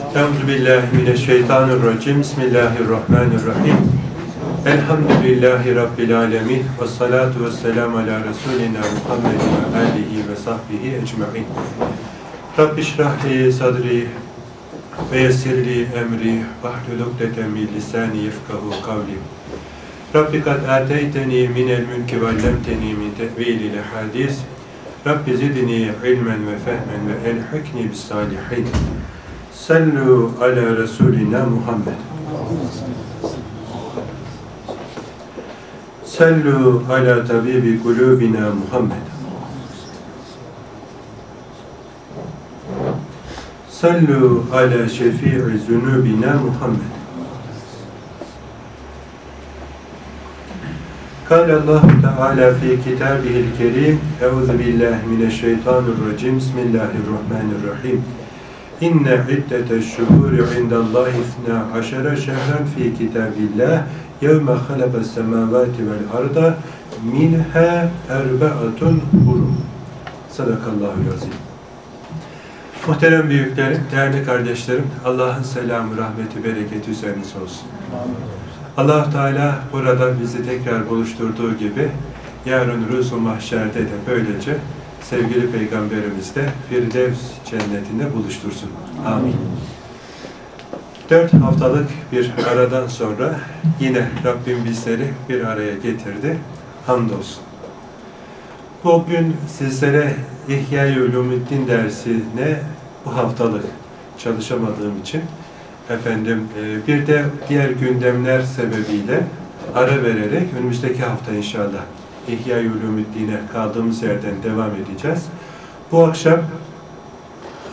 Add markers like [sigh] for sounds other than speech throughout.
Euzu billahi mineşşeytanirracim. Bismillahirrahmanirrahim. Elhamdülillahi rabbil alamin. Ves salatu vesselam ala resulina Muhammedin ve alihi ve sahbihi ecmaîn. Rabbi şrah li sadri ve yessirli emri vahlul ukdeten min lisani yefkahu kavli. Rabbi kad ateyteni minel mülki ve allemteni min tevilil hadis. Rabbi zidni ilmen ve fehmen ve elhikni bis salihin. Sallu ala Resulina Muhammed. Sallu ala tabibi kulubina Muhammed. Sallu ala şefii zunubina Muhammed. قال الله تعالى في كتابه الكريم أعوذ بالله من الشيطان الرجيم بسم الله الرحمن الرحيم İnne iddete şuhuri indallahi ifna haşere şehren fi kitabillah yevme halebe semavati vel arda minhe erbeatun hurum. Sadakallahu azim. Muhterem büyüklerim, değerli kardeşlerim, Allah'ın selamı, rahmeti, bereketi üzerinize olsun. allah Teala burada bizi tekrar buluşturduğu gibi yarın rüzu mahşerde de böylece sevgili Peygamberimiz de Firdevs cennetinde buluştursun. Amin. Dört haftalık bir aradan sonra yine Rabbim bizleri bir araya getirdi. Hamdolsun. Bugün sizlere İhya-i Ulumuddin dersine bu haftalık çalışamadığım için efendim e, bir de diğer gündemler sebebiyle ara vererek önümüzdeki hafta inşallah İhya-i Ulumuddin'e kaldığımız yerden devam edeceğiz. Bu akşam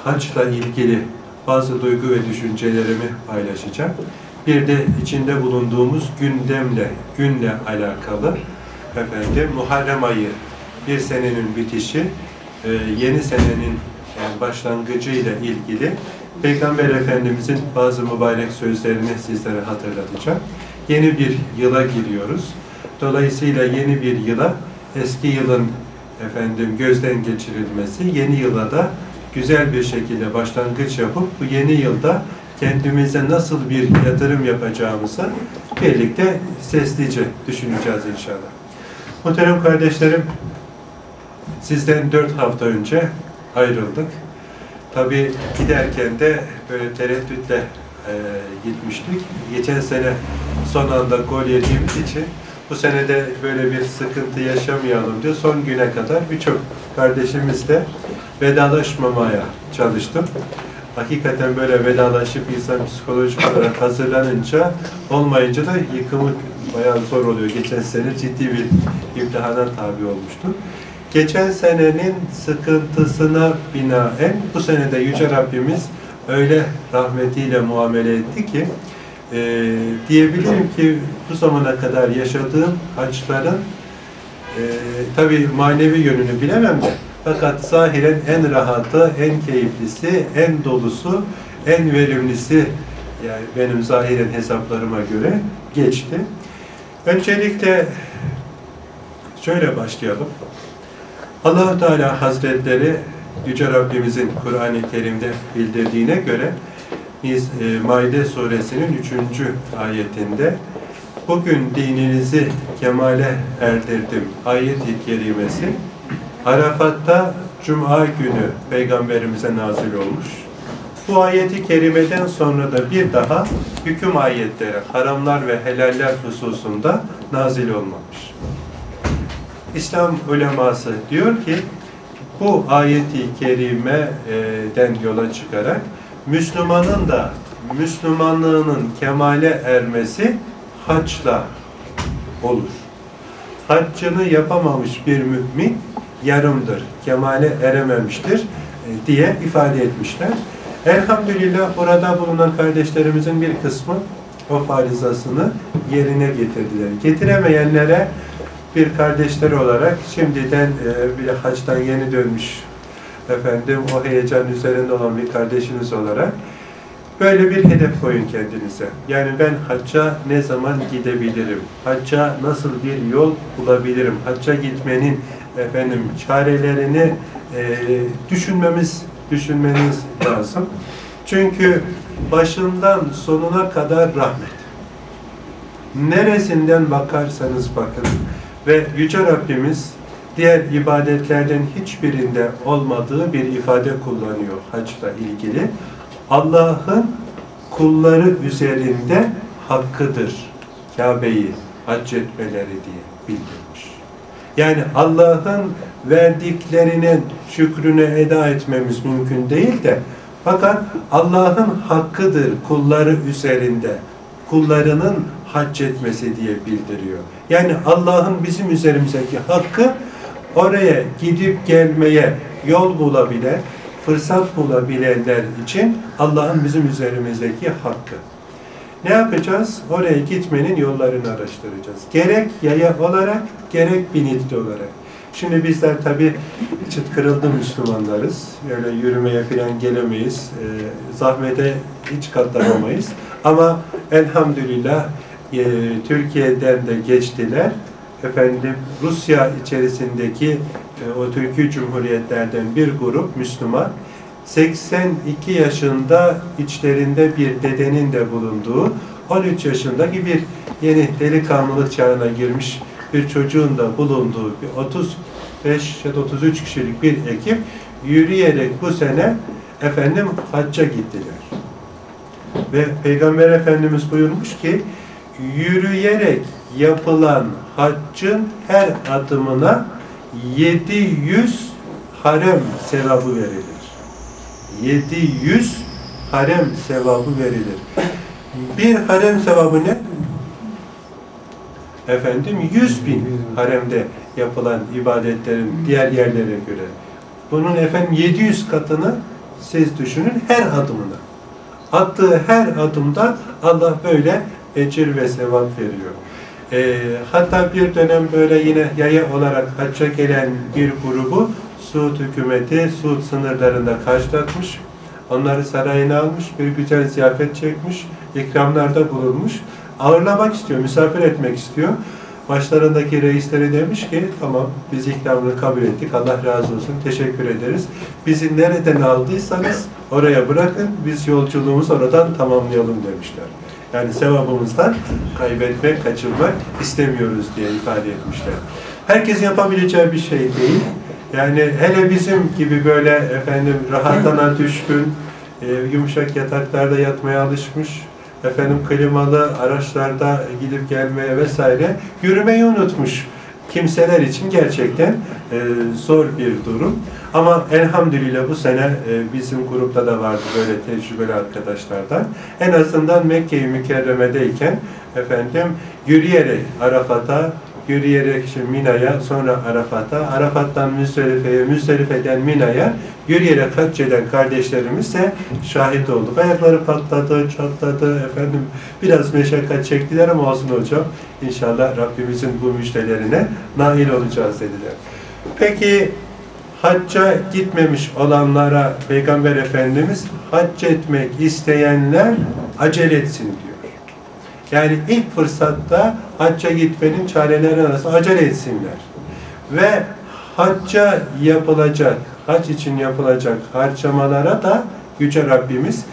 haçla ilgili bazı duygu ve düşüncelerimi paylaşacağım. Bir de içinde bulunduğumuz gündemle, günle alakalı efendim Muharrem ayı bir senenin bitişi, e, yeni senenin yani başlangıcı ile ilgili Peygamber Efendimizin bazı mübarek sözlerini sizlere hatırlatacağım. Yeni bir yıla giriyoruz. Dolayısıyla yeni bir yıla eski yılın efendim gözden geçirilmesi, yeni yıla da güzel bir şekilde başlangıç yapıp bu yeni yılda kendimize nasıl bir yatırım yapacağımızı birlikte seslice düşüneceğiz inşallah. Muhterem kardeşlerim, sizden dört hafta önce ayrıldık. Tabi giderken de böyle tereddütle e, gitmiştik. Geçen sene son anda gol yediğimiz için bu sene de böyle bir sıkıntı yaşamayalım diye son güne kadar birçok kardeşimizle vedalaşmamaya çalıştım. Hakikaten böyle vedalaşıp insan psikolojik olarak hazırlanınca olmayınca da yıkımı bayağı zor oluyor. Geçen sene ciddi bir imtihana tabi olmuştu. Geçen senenin sıkıntısına binaen bu senede Yüce Rabbimiz öyle rahmetiyle muamele etti ki e, diyebilirim ki bu zamana kadar yaşadığım haçların e, tabi manevi yönünü bilemem de fakat zahiren en rahatı, en keyiflisi, en dolusu, en verimlisi yani benim zahiren hesaplarıma göre geçti. Öncelikle şöyle başlayalım. allah Teala Hazretleri Yüce Rabbimizin Kur'an-ı Kerim'de bildirdiğine göre biz e, Maide suresinin 3. ayetinde bugün dininizi kemale erdirdim ayet-i kerimesi Arafat'ta Cuma günü Peygamberimize nazil olmuş. Bu ayeti kerimeden sonra da bir daha hüküm ayetleri, haramlar ve helaller hususunda nazil olmamış. İslam uleması diyor ki bu ayeti kerimeden yola çıkarak Müslümanın da Müslümanlığının kemale ermesi haçla olur. Haccını yapamamış bir mümin yarımdır, kemale erememiştir e, diye ifade etmişler. Elhamdülillah burada bulunan kardeşlerimizin bir kısmı o farizasını yerine getirdiler. Getiremeyenlere bir kardeşleri olarak şimdiden e, bir haçtan yeni dönmüş efendim o heyecan üzerinde olan bir kardeşiniz olarak böyle bir hedef koyun kendinize. Yani ben hacca ne zaman gidebilirim? Hacca nasıl bir yol bulabilirim? Hacca gitmenin efendim çarelerini e, düşünmemiz düşünmeniz lazım. Çünkü başından sonuna kadar rahmet. Neresinden bakarsanız bakın ve Yüce Rabbimiz diğer ibadetlerden hiçbirinde olmadığı bir ifade kullanıyor haçla ilgili. Allah'ın kulları üzerinde hakkıdır Kabe'yi hac etmeleri diye bildirmiş. Yani Allah'ın verdiklerinin şükrünü eda etmemiz mümkün değil de fakat Allah'ın hakkıdır kulları üzerinde kullarının hac etmesi diye bildiriyor. Yani Allah'ın bizim üzerimizdeki hakkı oraya gidip gelmeye yol bulabilen, fırsat bulabilenler için Allah'ın bizim üzerimizdeki hakkı. Ne yapacağız? Oraya gitmenin yollarını araştıracağız. Gerek yaya olarak, gerek binitli olarak. Şimdi bizler tabi çıt kırıldı Müslümanlarız. Öyle yürümeye falan gelemeyiz. E, zahmete hiç katlanamayız. Ama elhamdülillah e, Türkiye'den de geçtiler. Efendim Rusya içerisindeki e, o Türkiye Cumhuriyetlerden bir grup Müslüman 82 yaşında içlerinde bir dedenin de bulunduğu 13 yaşındaki bir yeni delikanlılık çağına girmiş bir çocuğun da bulunduğu bir 35 ya da 33 kişilik bir ekip yürüyerek bu sene efendim hacca gittiler. Ve Peygamber Efendimiz buyurmuş ki yürüyerek yapılan haccın her adımına 700 harem sevabı verilir. 700 harem sevabı verilir. Bir harem sevabı ne? Efendim 100 bin haremde yapılan ibadetlerin diğer yerlere göre. Bunun efendim 700 katını siz düşünün her adımına. Attığı her adımda Allah böyle ecir ve sevap veriyor. E, hatta bir dönem böyle yine yaya olarak hacca gelen bir grubu Suud hükümeti Suud sınırlarında karşılatmış. Onları sarayına almış, bir güzel ziyafet çekmiş, ikramlarda bulunmuş. Ağırlamak istiyor, misafir etmek istiyor. Başlarındaki reisleri demiş ki tamam biz ikramını kabul ettik. Allah razı olsun. Teşekkür ederiz. Bizi nereden aldıysanız oraya bırakın. Biz yolculuğumuzu oradan tamamlayalım demişler. Yani sevabımızdan kaybetmek, kaçırmak istemiyoruz diye ifade etmişler. Herkesin yapabileceği bir şey değil. Yani hele bizim gibi böyle efendim rahatına düşkün, e, yumuşak yataklarda yatmaya alışmış, efendim klimalı araçlarda gidip gelmeye vesaire yürümeyi unutmuş kimseler için gerçekten e, zor bir durum. Ama elhamdülillah bu sene e, bizim grupta da vardı böyle tecrübeli arkadaşlardan. En azından Mekke-i Mükerreme'deyken efendim yürüyerek Arafat'a yürüyerek işte Mina'ya, sonra Arafat'a, Arafat'tan Müzdelife'ye, Müzdelife'den Mina'ya yürüyerek hac eden kardeşlerimiz de şahit olduk. Ayakları patladı, çatladı, efendim biraz meşakkat çektiler ama olsun hocam. İnşallah Rabbimizin bu müjdelerine nail olacağız dediler. Peki hacca gitmemiş olanlara Peygamber Efendimiz hac etmek isteyenler acele etsin diyor. Yani ilk fırsatta hacca gitmenin çareleri arasında acele etsinler. Ve hacca yapılacak, hac için yapılacak harcamalara da Yüce Rabbimiz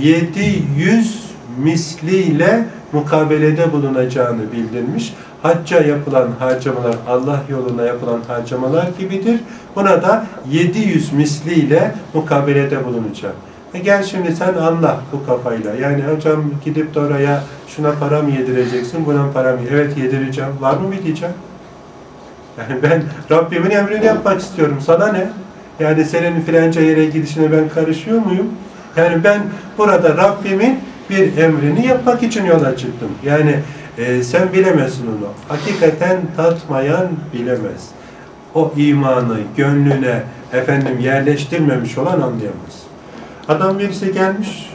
700 misliyle mukabelede bulunacağını bildirmiş. Hacca yapılan harcamalar Allah yoluna yapılan harcamalar gibidir. Buna da 700 misliyle mukabelede bulunacak. E gel şimdi sen anla bu kafayla. Yani hocam gidip de oraya şuna para mı yedireceksin, buna mı? Evet yedireceğim. Var mı bir diyeceğim? Yani ben Rabbimin emrini yapmak istiyorum. Sana ne? Yani senin filanca yere gidişine ben karışıyor muyum? Yani ben burada Rabbimin bir emrini yapmak için yola çıktım. Yani e, sen bilemezsin onu. Hakikaten tatmayan bilemez. O imanı gönlüne efendim yerleştirmemiş olan anlayamaz. Adam birisi gelmiş,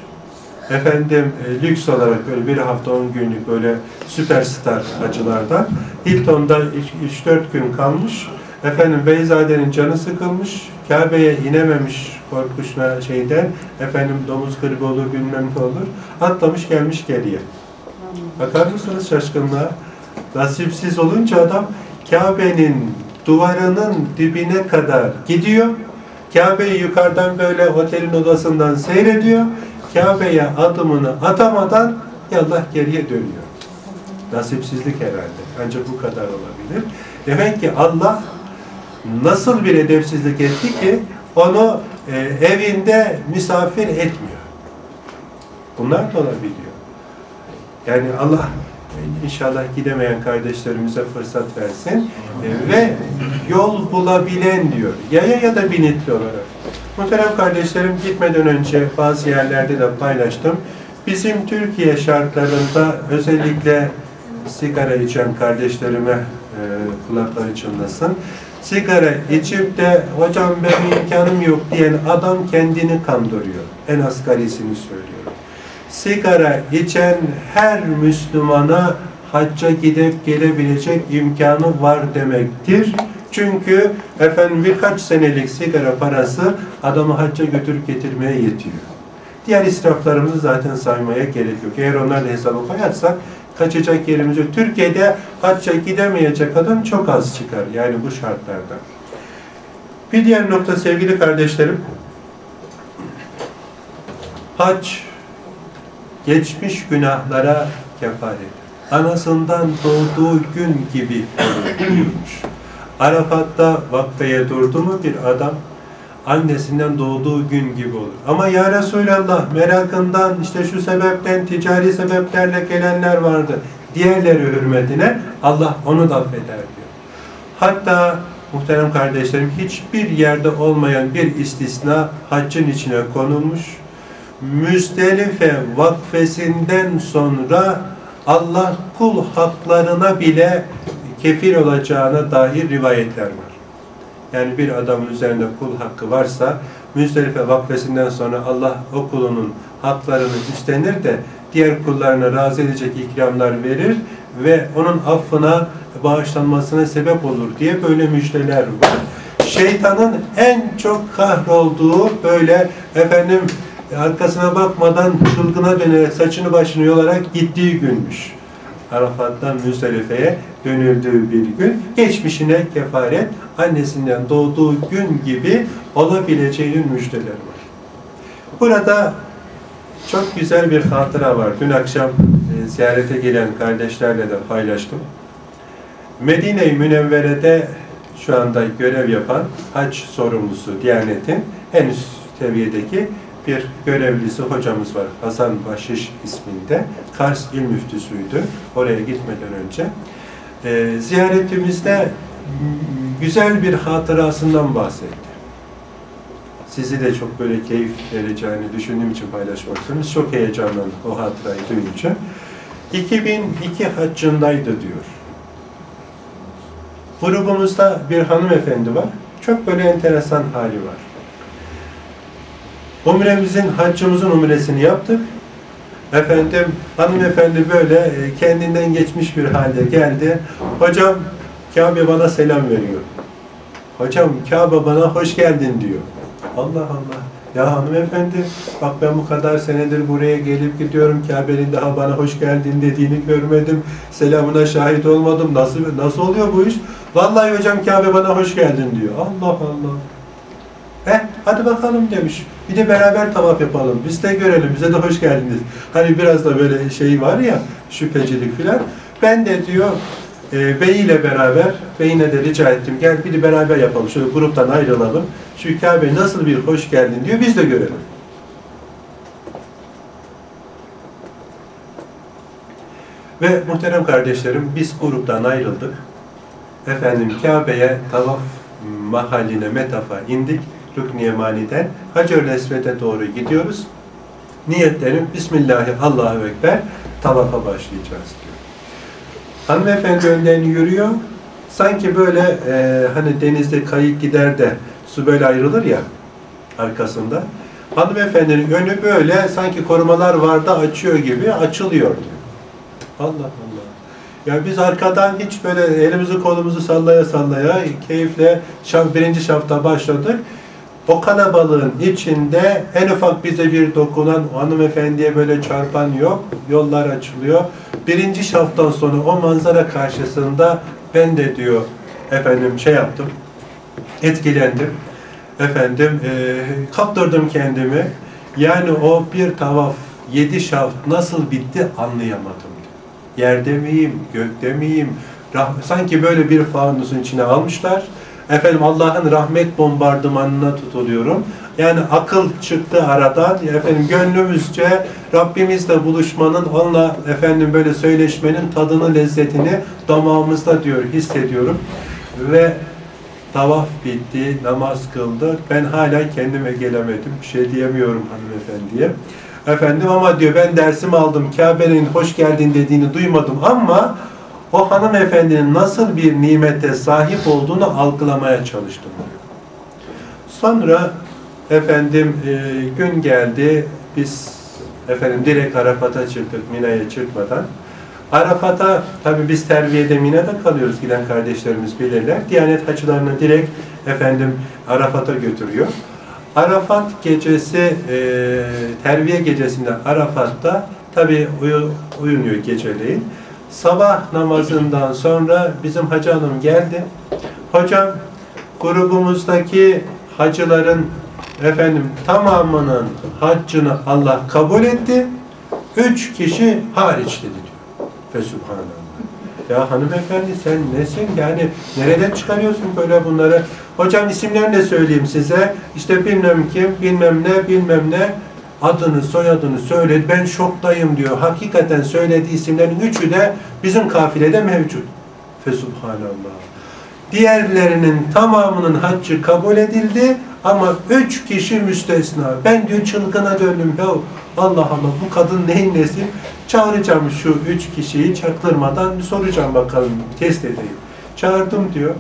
efendim e, lüks olarak böyle bir hafta on günlük böyle süperstar acılardan Hilton'da 3-4 gün kalmış. Efendim Beyzade'nin canı sıkılmış. Kabe'ye inememiş korkuşuna şeyden. Efendim domuz gribi olur bilmem ne olur. Atlamış gelmiş geriye. Bakar mısınız şaşkınlığa? Nasipsiz olunca adam Kabe'nin duvarının dibine kadar gidiyor. Kabe'yi yukarıdan böyle otelin odasından seyrediyor. Kabe'ye adımını atamadan yallah geriye dönüyor. Nasipsizlik herhalde. Ancak bu kadar olabilir. Demek ki Allah nasıl bir edepsizlik etti ki onu e, evinde misafir etmiyor. Bunlar da olabiliyor. Yani Allah inşallah gidemeyen kardeşlerimize fırsat versin e, ve yol bulabilen diyor. Yaya ya da binitli olarak. Muhterem kardeşlerim gitmeden önce bazı yerlerde de paylaştım. Bizim Türkiye şartlarında özellikle sigara içen kardeşlerime e, kulakları çınlasın. Sigara içip de hocam benim imkanım yok diyen adam kendini kandırıyor. En asgarisini söylüyorum. Sigara içen her Müslümana hacca gidip gelebilecek imkanı var demektir. Çünkü efendim birkaç senelik sigara parası adamı hacca götürüp getirmeye yetiyor. Diğer israflarımızı zaten saymaya gerek yok. Eğer onlarla hesabı koyarsak kaçacak yerimiz yok. Türkiye'de hacca gidemeyecek adam çok az çıkar. Yani bu şartlarda. Bir diğer nokta sevgili kardeşlerim. Hac geçmiş günahlara kefaret. Anasından doğduğu gün gibi olurmuş. Arafat'ta vakfeye durdu mu bir adam annesinden doğduğu gün gibi olur. Ama ya Resulallah merakından işte şu sebepten ticari sebeplerle gelenler vardı. Diğerleri hürmetine Allah onu da affeder diyor. Hatta muhterem kardeşlerim hiçbir yerde olmayan bir istisna haccın içine konulmuş. Müzdelife vakfesinden sonra Allah kul haklarına bile kefil olacağına dair rivayetler var. Yani bir adamın üzerinde kul hakkı varsa Müzdelife vakfesinden sonra Allah o kulunun haklarını üstlenir de diğer kullarına razı edecek ikramlar verir ve onun affına, bağışlanmasına sebep olur diye böyle müjdeler var. Şeytanın en çok kahrolduğu böyle efendim arkasına bakmadan çılgına dönerek saçını başını yolarak gittiği günmüş. Arafat'tan Müzdelife'ye dönüldüğü bir gün geçmişine kefaret annesinden doğduğu gün gibi olabileceğinin müjdeleri var. Burada çok güzel bir hatıra var. Dün akşam e, ziyarete gelen kardeşlerle de paylaştım. Medine-i Münevvere'de şu anda görev yapan hac sorumlusu Diyanet'in en üst seviyedeki bir görevlisi hocamız var. Hasan Başiş isminde. Kars İl Müftüsüydü. Oraya gitmeden önce. E, ziyaretimizde güzel bir hatırasından bahsetti. Sizi de çok böyle keyif vereceğini düşündüğüm için paylaşmak istiyorum. Çok heyecanlandık o hatırayı duyunca. 2002 haccındaydı diyor. Grubumuzda bir hanımefendi var. Çok böyle enteresan hali var. Umremizin, haccımızın umresini yaptık. Efendim, hanımefendi böyle e, kendinden geçmiş bir halde geldi. Hocam, Kabe bana selam veriyor. Hocam, Kabe bana hoş geldin diyor. Allah Allah. Ya hanımefendi, bak ben bu kadar senedir buraya gelip gidiyorum. Kabe'nin daha bana hoş geldin dediğini görmedim. Selamına şahit olmadım. Nasıl nasıl oluyor bu iş? Vallahi hocam Kabe bana hoş geldin diyor. Allah Allah. He, hadi bakalım demiş. Bir de beraber tavaf yapalım. Biz de görelim. Bize de hoş geldiniz. Hani biraz da böyle şey var ya, şüphecilik filan. Ben de diyor, e, beyiyle beraber, beyine de rica ettim. Gel bir de beraber yapalım. Şöyle gruptan ayrılalım. Şu Kabe nasıl bir hoş geldin diyor. Biz de görelim. Ve muhterem kardeşlerim, biz gruptan ayrıldık. Efendim Kabe'ye tavaf mahalline metafa indik. Rükniye Mani'den Hacer-ül Esved'e doğru gidiyoruz. Niyetlerim Bismillahi Allahu Ekber tavafa başlayacağız diyor. Hanımefendi önden yürüyor. Sanki böyle e, hani denizde kayık gider de su böyle ayrılır ya arkasında. Hanımefendinin önü böyle sanki korumalar vardı açıyor gibi açılıyor diyor. Allah Allah. Ya biz arkadan hiç böyle elimizi kolumuzu sallaya sallaya keyifle şaf, birinci şafta başladık. O kalabalığın içinde en ufak bize bir dokunan hanımefendiye böyle çarpan yok. Yollar açılıyor. Birinci şaftan sonra o manzara karşısında ben de diyor efendim şey yaptım. Etkilendim. Efendim e, kaptırdım kendimi. Yani o bir tavaf, yedi şaft nasıl bitti anlayamadım. Yerde miyim, gökte miyim? Sanki böyle bir fanusun içine almışlar. Efendim Allah'ın rahmet bombardımanına tutuluyorum. Yani akıl çıktı aradan. Efendim gönlümüzce Rabbimizle buluşmanın, onunla efendim böyle söyleşmenin tadını, lezzetini damağımızda diyor, hissediyorum. Ve tavaf bitti, namaz kıldı. Ben hala kendime gelemedim. Bir şey diyemiyorum hanımefendiye. Efendim ama diyor ben dersimi aldım. Kabe'nin hoş geldin dediğini duymadım ama o hanımefendinin nasıl bir nimete sahip olduğunu algılamaya çalıştım. Sonra efendim e, gün geldi. Biz efendim direkt Arafat'a çıktık Mina'ya çıkmadan. Arafat'a tabii biz terbiyede Mina'da kalıyoruz giden kardeşlerimiz bilirler. Diyanet hacılarını direkt efendim Arafat'a götürüyor. Arafat gecesi e, terbiye gecesinde Arafat'ta tabii uyu, uyunuyor geceleyin. Sabah namazından sonra bizim hacı hanım geldi. Hocam grubumuzdaki hacıların efendim tamamının haccını Allah kabul etti. Üç kişi hariç dedi diyor. Ve. Ya hanımefendi sen nesin? Yani nereden çıkarıyorsun böyle bunları? Hocam isimlerini de söyleyeyim size. İşte bilmem kim, bilmem ne, bilmem ne. Adını, soyadını söyledi. Ben şoktayım diyor. Hakikaten söylediği isimlerin üçü de bizim kafilede mevcut. Fe subhanallah. Diğerlerinin tamamının haccı kabul edildi ama üç kişi müstesna. Ben diyor çılgına döndüm. Ya Allah Allah bu kadın neyin nesi? Çağıracağım şu üç kişiyi çaktırmadan soracağım bakalım test edeyim. Çağırdım diyor.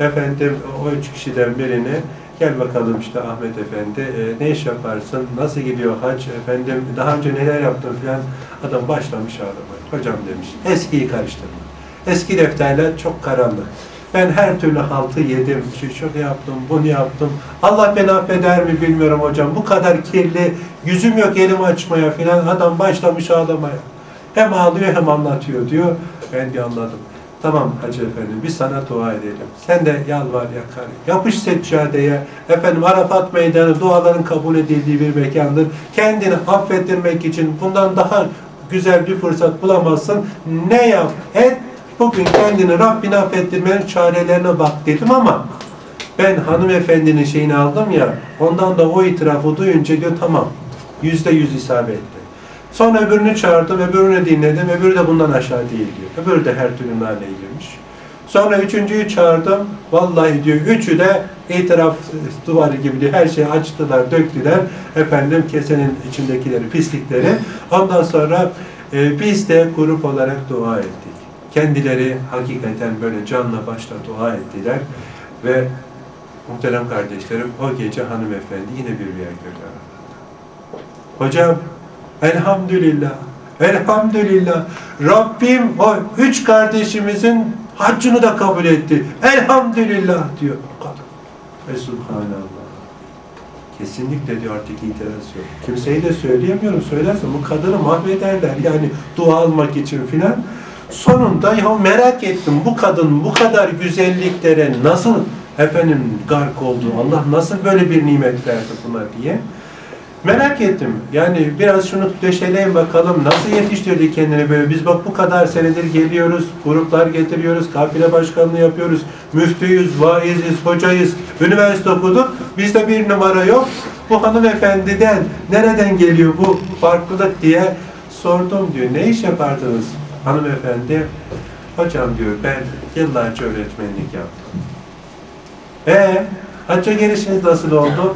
Efendim o üç kişiden birini gel bakalım işte Ahmet Efendi e, ne iş yaparsın, nasıl gidiyor hac efendim daha önce neler yaptın filan adam başlamış ağlamaya. Hocam demiş eskiyi karıştırma. Eski defterler çok karanlık. Ben her türlü haltı yedim, şu çok yaptım, bunu yaptım. Allah beni affeder mi bilmiyorum hocam. Bu kadar kirli, yüzüm yok elimi açmaya filan. Adam başlamış ağlamaya. Hem ağlıyor hem anlatıyor diyor. Ben de anladım. Tamam Hacı Efendi biz sana dua edelim. Sen de yalvar yakar. Yapış seccadeye. Efendim Arafat Meydanı duaların kabul edildiği bir mekandır. Kendini affettirmek için bundan daha güzel bir fırsat bulamazsın. Ne yap? Et. Bugün kendini Rabbini affettirmenin çarelerine bak dedim ama ben hanımefendinin şeyini aldım ya ondan da o itirafı duyunca diyor tamam yüzde yüz isabet etti. Sonra öbürünü çağırdım, öbürünü dinledim, öbürü de bundan aşağı değil diyor. Öbürü de her türlü naneye girmiş. Sonra üçüncüyü çağırdım, vallahi diyor, üçü de itiraf duvarı gibi diyor, her şeyi açtılar, döktüler. Efendim kesenin içindekileri, pislikleri. Ondan sonra e, biz de grup olarak dua ettik. Kendileri hakikaten böyle canla başla dua ettiler ve muhterem kardeşlerim o gece hanımefendi yine bir rüya gördü. Hocam elhamdülillah, elhamdülillah Rabbim o üç kardeşimizin haccını da kabul etti. Elhamdülillah diyor kadın. Ve subhanallah. Kesinlikle diyor artık itiraz yok. Kimseyi de söyleyemiyorum. Söylerse bu kadını mahvederler. Yani dua almak için filan. Sonunda ya merak ettim bu kadın bu kadar güzelliklere nasıl efendim gark oldu? Allah nasıl böyle bir nimet verdi buna diye. Merak ettim. Yani biraz şunu döşeleyin bakalım. Nasıl yetiştirdi kendini böyle? Biz bak bu kadar senedir geliyoruz, gruplar getiriyoruz, kafile başkanlığı yapıyoruz, müftüyüz, vaiziz, hocayız, üniversite okuduk. Bizde bir numara yok. Bu hanımefendiden nereden geliyor bu farklılık diye sordum diyor. Ne iş yapardınız hanımefendi? Hocam diyor ben yıllarca öğretmenlik yaptım. E hacca gelişiniz nasıl oldu?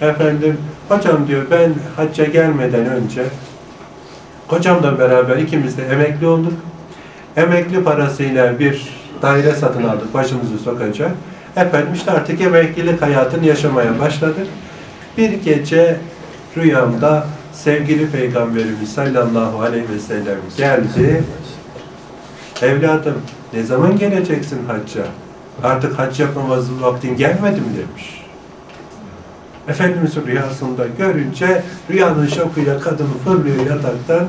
Efendim Hocam diyor ben hacca gelmeden önce hocamla beraber ikimiz de emekli olduk. Emekli parasıyla bir daire satın aldık başımızı sokacak. Efendim işte artık emeklilik hayatını yaşamaya başladık. Bir gece rüyamda sevgili Peygamberimiz sallallahu aleyhi ve sellem geldi. Evladım ne zaman geleceksin hacca? Artık hac yapmamızın vaktin gelmedi mi demiş. Efendimiz'in rüyasında görünce rüyanın şokuyla kadın fırlıyor yataktan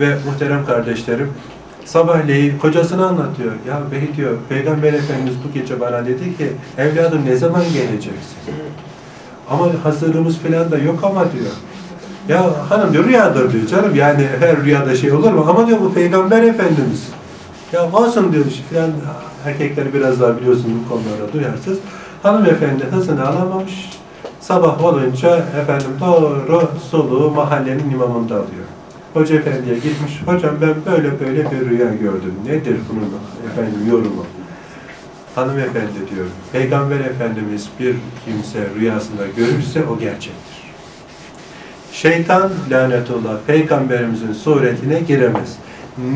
ve muhterem kardeşlerim sabahleyin kocasını anlatıyor. Ya bey diyor Peygamber Efendimiz bu gece bana dedi ki evladım ne zaman geleceksin? Ama hazırlığımız falan da yok ama diyor. Ya hanım diyor rüyadır diyor canım yani her rüyada şey olur mu? Ama diyor bu peygamber efendimiz. Ya olsun diyor filan erkekleri biraz daha biliyorsunuz bu konularda duyarsız. Hanımefendi hızını alamamış. Sabah olunca efendim doğru soluğu mahallenin imamında alıyor. Hoca efendiye gitmiş. Hocam ben böyle böyle bir rüya gördüm. Nedir bunun efendim yorumu? Hanımefendi diyor. Peygamber Efendimiz bir kimse rüyasında görürse o gerçektir. Şeytan lanetullah peygamberimizin suretine giremez.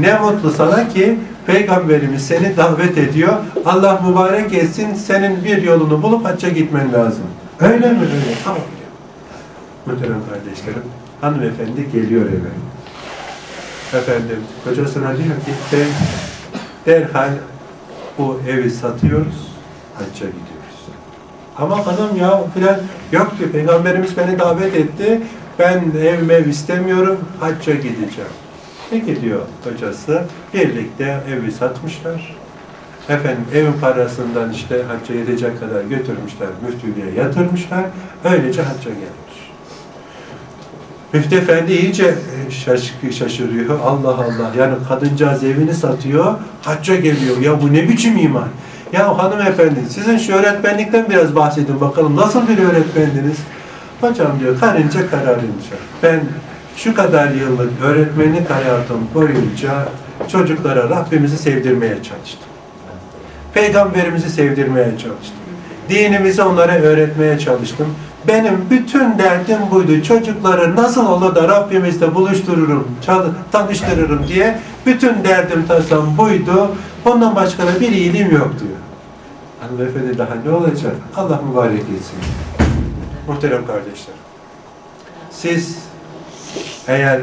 Ne mutlu sana ki peygamberimiz seni davet ediyor. Allah mübarek etsin senin bir yolunu bulup hacca gitmen lazım. Öyle mi? Öyle. Tamam. Muhterem kardeşlerim, hanımefendi geliyor eve. Efendim, kocasına diyor ki, ben derhal bu evi satıyoruz, hacca gidiyoruz. Ama hanım ya filan, yok diyor, peygamberimiz beni davet etti, ben ev mev istemiyorum, hacca gideceğim. Peki diyor kocası, birlikte evi satmışlar. Efendim evin parasından işte hacca yetecek kadar götürmüşler, müftülüğe yatırmışlar. Öylece hacca gelmiş. Müftü Efendi iyice e, şaş şaşırıyor. Allah Allah. Yani kadıncağız evini satıyor, hacca geliyor. Ya bu ne biçim iman? Ya hanımefendi sizin şu öğretmenlikten biraz bahsedin bakalım. Nasıl bir öğretmendiniz? Hocam diyor karınca kararınca. Ben şu kadar yıllık öğretmenlik hayatım boyunca çocuklara Rabbimizi sevdirmeye çalıştım. Peygamberimizi sevdirmeye çalıştım. Dinimizi onlara öğretmeye çalıştım. Benim bütün derdim buydu. Çocukları nasıl olur da Rabbimizle buluştururum, tanıştırırım diye bütün derdim tasam buydu. Ondan başka da bir iyiliğim yok diyor. Hanımefendi daha ne olacak? Allah mübarek etsin. Muhterem kardeşler. Siz eğer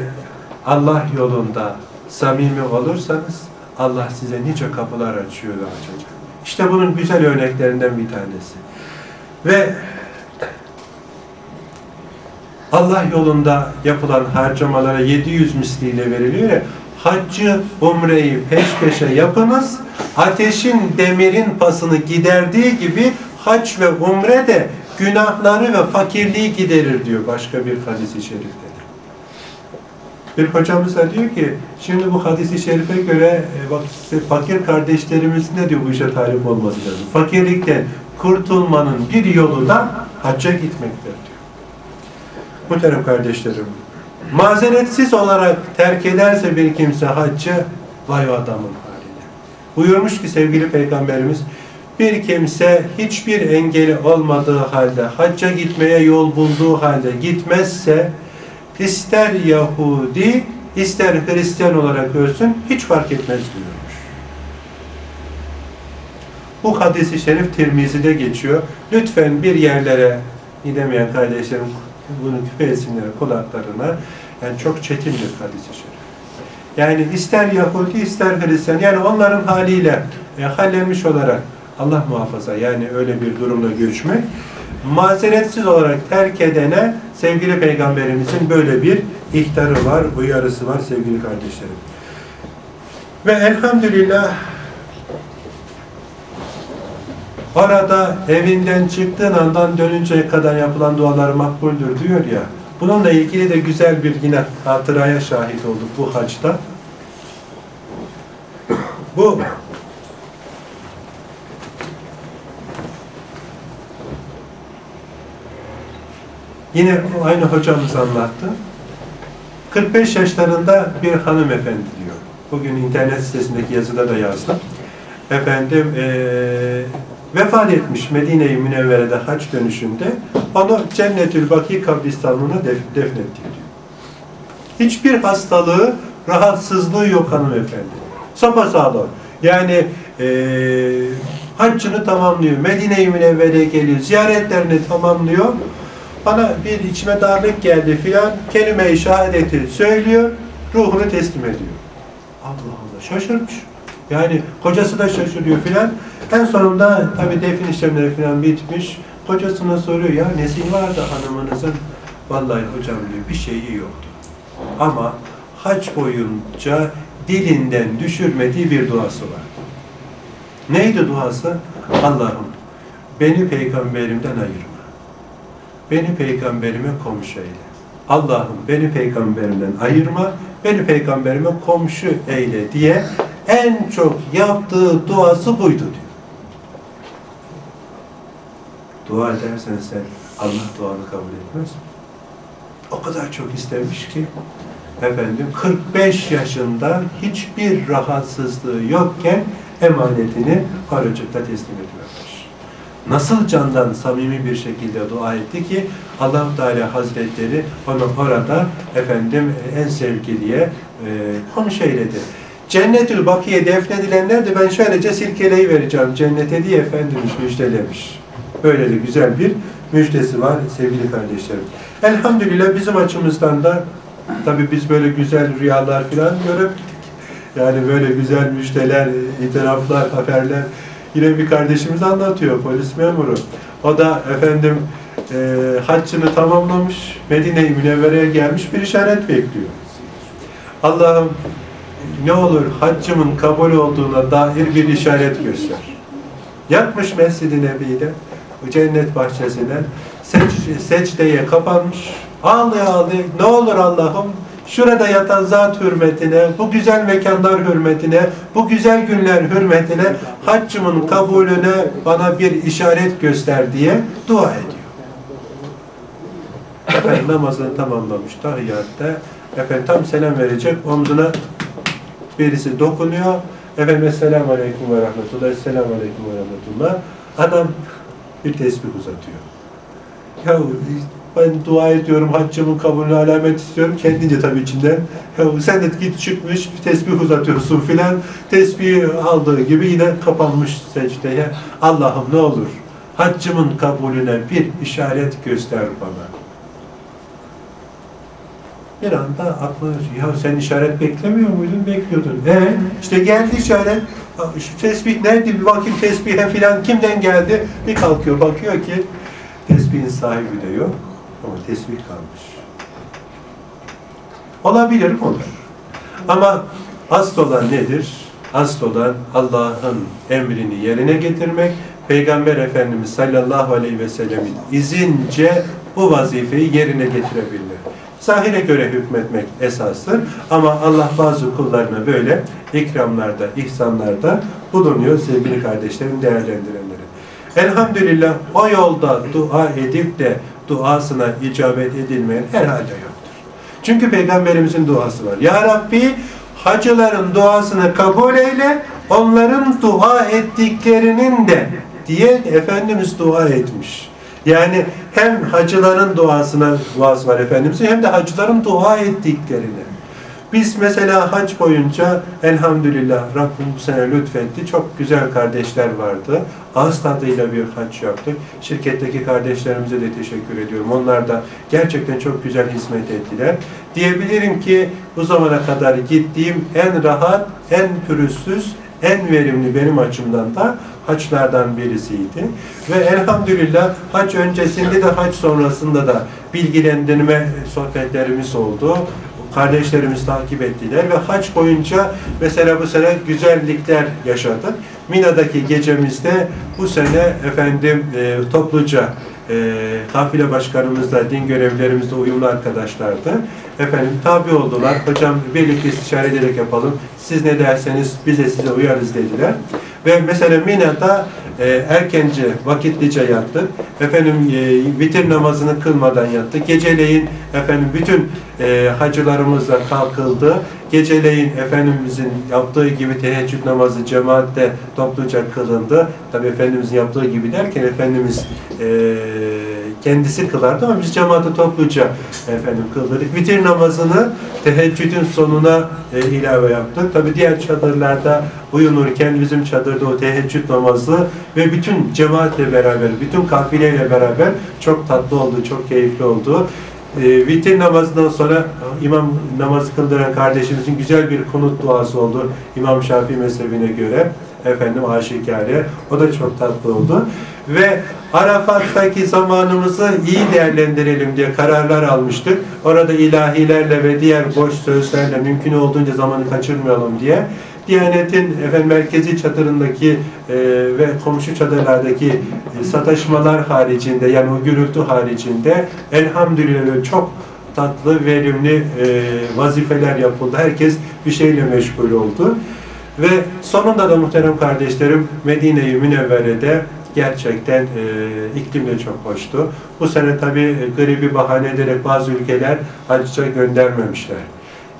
Allah yolunda samimi olursanız Allah size nice kapılar açıyor ve açacak. İşte bunun güzel örneklerinden bir tanesi. Ve Allah yolunda yapılan harcamalara 700 misliyle veriliyor ya, haccı, umreyi peş peşe yapınız, ateşin demirin pasını giderdiği gibi hac ve umre de günahları ve fakirliği giderir diyor başka bir hadisi şerifte. Bir hocamız da diyor ki, şimdi bu hadisi şerife göre e, bak fakir kardeşlerimiz ne diyor bu işe talip olması lazım. Fakirlikten kurtulmanın bir yolu da hacca gitmektir diyor. Muhterem kardeşlerim, mazeretsiz olarak terk ederse bir kimse haccı, vay adamın haline. Buyurmuş ki sevgili Peygamberimiz, bir kimse hiçbir engeli olmadığı halde, hacca gitmeye yol bulduğu halde gitmezse, ister Yahudi, ister Hristiyan olarak ölsün, hiç fark etmez diyormuş. Bu hadisi şerif Tirmizi'de geçiyor. Lütfen bir yerlere gidemeyen kardeşlerim bunu küpe etsinler kulaklarına. Yani çok çetin bir hadisi şerif. Yani ister Yahudi ister Hristiyan yani onların haliyle e, hallenmiş olarak Allah muhafaza yani öyle bir durumda göçmek mazeretsiz olarak terk edene sevgili peygamberimizin böyle bir ihtarı var, uyarısı var sevgili kardeşlerim. Ve elhamdülillah Orada evinden çıktığın andan dönünceye kadar yapılan dualar makbuldür diyor ya. Bununla ilgili de güzel bir yine hatıraya şahit olduk bu haçta. Bu yine aynı hocamız anlattı. 45 yaşlarında bir hanımefendi diyor. Bugün internet sitesindeki yazıda da yazdım. Efendim ee, vefat etmiş Medine-i Münevvere'de haç dönüşünde onu Cennetül Baki kabristanlığına def defnetti diyor. Hiçbir hastalığı, rahatsızlığı yok hanımefendi. Sapasağlam. Yani e, haccını tamamlıyor. Medine-i Münevvere'ye geliyor. Ziyaretlerini tamamlıyor. Bana bir içime darlık geldi filan. Kelime-i şehadeti söylüyor. Ruhunu teslim ediyor. Allah Allah şaşırmış. Yani kocası da şaşırıyor filan. En sonunda tabii defin işlemleri filan bitmiş. Kocasına soruyor ya nesi vardı hanımınızın? Vallahi hocam diyor bir şeyi yoktu. Ama haç boyunca dilinden düşürmediği bir duası var. Neydi duası? Allah'ım beni peygamberimden ayırma. Beni peygamberime komşu eyle. Allah'ım beni peygamberimden ayırma, beni peygamberime komşu eyle diye en çok yaptığı duası buydu diyor. Dua edersen sen Allah duanı kabul etmez mi? O kadar çok istemiş ki efendim 45 yaşında hiçbir rahatsızlığı yokken emanetini aracıkta teslim ediyormuş. Nasıl candan samimi bir şekilde dua etti ki allah Teala Hazretleri onu orada efendim en sevgiliye e, komşu eyledi. Cennetül Bakiye defnedilenler de ben şöylece silkeleyi vereceğim cennete diye Efendimiz müjdelemiş. Böyle de güzel bir müjdesi var sevgili kardeşlerim. Elhamdülillah bizim açımızdan da tabii biz böyle güzel rüyalar falan görüp yani böyle güzel müjdeler, itiraflar, haberler yine bir kardeşimiz anlatıyor polis memuru. O da efendim e, haccını tamamlamış, Medine-i Münevvere'ye gelmiş bir işaret bekliyor. Allah'ım ne olur haccımın kabul olduğuna dair bir işaret göster. Yatmış Mescid-i Nebi'de, cennet bahçesine, seç, secdeye kapanmış, ağlıyor ağlıyor, ne olur Allah'ım şurada yatan zat hürmetine, bu güzel mekanlar hürmetine, bu güzel günler hürmetine haccımın kabulüne bana bir işaret göster diye dua ediyor. Efendim namazını tamamlamış tahiyyatta. Efendim tam selam verecek. Omzuna birisi dokunuyor. Efendim Esselamu Aleyküm ve Rahmetullah. Esselamu Aleyküm ve Rahmetullah. Adam bir tesbih uzatıyor. Ya ben dua ediyorum, haccımın kabulüne alamet istiyorum. Kendince tabii içinden. Sen de git çıkmış, bir tesbih uzatıyorsun filan. Tesbihi aldığı gibi yine kapanmış secdeye. Allah'ım ne olur haccımın kabulüne bir işaret göster bana. Bir anda aklına ya sen işaret beklemiyor muydun? Bekliyordun. E işte geldi işaret. Şu tesbih nerede? Bir bakayım tesbihe filan kimden geldi? Bir kalkıyor bakıyor ki tesbihin sahibi de yok. Tesbih kalmış. Olabilir? Olur. Ama asıl olan nedir? Asıl olan Allah'ın emrini yerine getirmek, Peygamber Efendimiz sallallahu aleyhi ve sellemin izince bu vazifeyi yerine getirebilmek. Zahire göre hükmetmek esastır. Ama Allah bazı kullarına böyle ikramlarda, ihsanlarda bulunuyor sevgili kardeşlerim, değerlendirenleri. Elhamdülillah o yolda dua edip de duasına icabet edilmeyen herhalde yoktur. Çünkü Peygamberimizin duası var. Ya Rabbi hacıların duasını kabul eyle, onların dua ettiklerinin de diye Efendimiz dua etmiş. Yani hem hacıların duasına duası var Efendimiz'in hem de hacıların dua ettiklerini. Biz mesela hac boyunca elhamdülillah Rabbim bu sene lütfetti. Çok güzel kardeşler vardı. Ağız tadıyla bir hac yaptık. Şirketteki kardeşlerimize de teşekkür ediyorum. Onlar da gerçekten çok güzel hizmet ettiler. Diyebilirim ki bu zamana kadar gittiğim en rahat, en pürüzsüz, en verimli benim açımdan da haçlardan birisiydi. Ve elhamdülillah haç öncesinde de haç sonrasında da bilgilendirme sohbetlerimiz oldu. Kardeşlerimiz takip ettiler ve haç boyunca mesela bu sene güzellikler yaşadık. Mina'daki gecemizde bu sene efendim e, topluca e, kafile başkanımızla, din görevlerimizle uyumlu arkadaşlardı. Efendim tabi oldular. Hocam birlikte istişare ederek yapalım. Siz ne derseniz biz de size uyarız dediler. Ve mesela Mina'da e, erkence, vakitlice yattık. Efendim e, vitir namazını kılmadan yattık. Geceleyin efendim bütün e, hacılarımızla kalkıldı. Geceleyin Efendimizin yaptığı gibi teheccüd namazı cemaatte topluca kılındı. Tabi Efendimizin yaptığı gibi derken Efendimiz e, kendisi kılardı ama biz cemaate topluca efendim kıldırdık. Vitir namazını teheccüdün sonuna e, ilave yaptık. Tabi diğer çadırlarda uyunurken bizim çadırda o teheccüd namazı ve bütün cemaatle beraber, bütün kafileyle beraber çok tatlı oldu, çok keyifli oldu. E, vitir namazından sonra imam namazı kıldıran kardeşimizin güzel bir kunut duası oldu. İmam Şafii mezhebine göre efendim aşikare. O da çok tatlı oldu. Ve Arafat'taki zamanımızı iyi değerlendirelim diye kararlar almıştık. Orada ilahilerle ve diğer boş sözlerle mümkün olduğunca zamanı kaçırmayalım diye. Diyanet'in efendim, merkezi çadırındaki e, ve komşu çadırlardaki e, sataşmalar haricinde yani o gürültü haricinde elhamdülillah çok tatlı, verimli e, vazifeler yapıldı. Herkes bir şeyle meşgul oldu. Ve sonunda da muhterem kardeşlerim Medine-i Münevvere'de gerçekten e, iklim de çok hoştu. Bu sene tabi gribi bahane ederek bazı ülkeler hacca göndermemişler.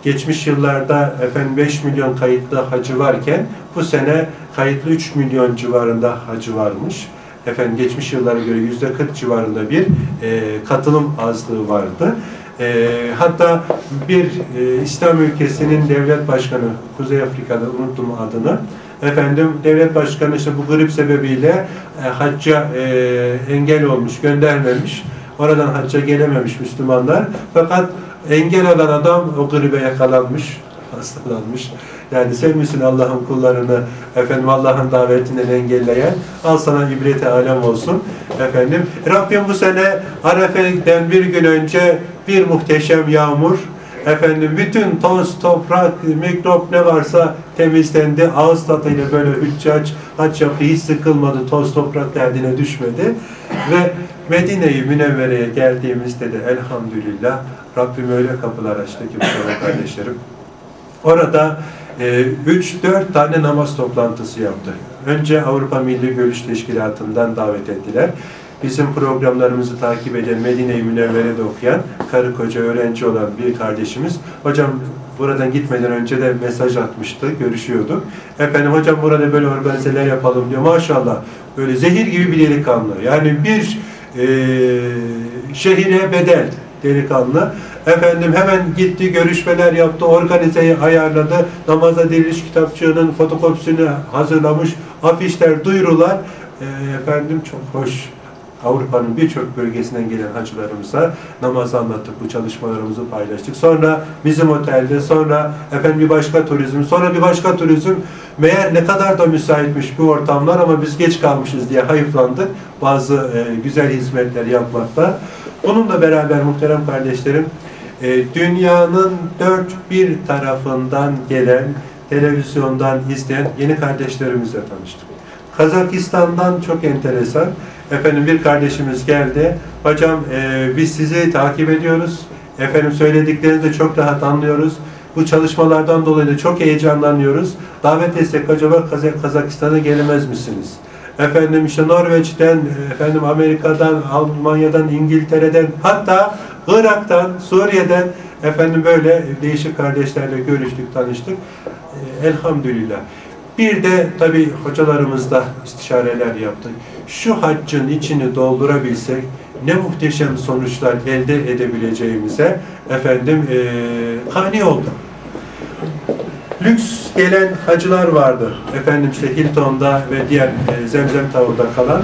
Geçmiş yıllarda efendim 5 milyon kayıtlı hacı varken bu sene kayıtlı 3 milyon civarında hacı varmış. Efendim geçmiş yıllara göre yüzde 40 civarında bir e, katılım azlığı vardı. E, hatta bir e, İslam ülkesinin devlet başkanı, Kuzey Afrika'da unuttum adını, efendim devlet başkanı işte bu grip sebebiyle e, hacca e, engel olmuş, göndermemiş. Oradan hacca gelememiş Müslümanlar. Fakat engel olan adam o gribe yakalanmış, hastalanmış. Yani sen misin Allah'ın kullarını efendim Allah'ın davetinden engelleyen? Al sana ibreti alem olsun. Efendim Rabbim bu sene Arefe'den bir gün önce bir muhteşem yağmur efendim bütün toz, toprak, mikrop ne varsa temizlendi. Ağız tadıyla böyle hüccaç, haç yaptı, hiç sıkılmadı, toz toprak derdine düşmedi. Ve Medine-i Münevvere'ye geldiğimizde de elhamdülillah Rabbim öyle kapılar açtı ki bu [clears throat] kardeşlerim. Orada 3-4 e, tane namaz toplantısı yaptı. Önce Avrupa Milli Görüş Teşkilatı'ndan davet ettiler. Bizim programlarımızı takip eden, Medine-i Münevvere'de okuyan, karı koca öğrenci olan bir kardeşimiz, hocam buradan gitmeden önce de mesaj atmıştı, görüşüyorduk. Efendim hocam burada böyle organizeler yapalım diyor. Maşallah böyle zehir gibi bir delikanlı. Yani bir e, şehire bedel delikanlı. Efendim hemen gitti, görüşmeler yaptı, organizeyi ayarladı. Namaza diriliş kitapçığının fotokopisini hazırlamış, afişler, duyurular. E, efendim çok hoş Avrupa'nın birçok bölgesinden gelen hacılarımıza namaz anlattık, bu çalışmalarımızı paylaştık. Sonra bizim otelde, sonra efendim bir başka turizm, sonra bir başka turizm. Meğer ne kadar da müsaitmiş bu ortamlar ama biz geç kalmışız diye hayıflandık bazı e, güzel hizmetler yapmakta. Bununla beraber muhterem kardeşlerim, e, dünyanın dört bir tarafından gelen, televizyondan izleyen yeni kardeşlerimizle tanıştık. Kazakistan'dan çok enteresan. Efendim bir kardeşimiz geldi. Hocam e, biz sizi takip ediyoruz. Efendim söylediklerinizi çok rahat anlıyoruz. Bu çalışmalardan dolayı da çok heyecanlanıyoruz. Davet etsek acaba Kazak Kazakistan'a gelemez misiniz? Efendim işte Norveç'ten, efendim Amerika'dan, Almanya'dan, İngiltere'den, hatta Irak'tan, Suriye'den efendim böyle değişik kardeşlerle görüştük, tanıştık. Elhamdülillah. Bir de tabi hocalarımızla istişareler yaptık. Şu haccın içini doldurabilsek ne muhteşem sonuçlar elde edebileceğimize efendim e, kani oldum. Lüks gelen hacılar vardı. Efendim işte Hilton'da ve diğer e, Zemzem Tavu'da kalan.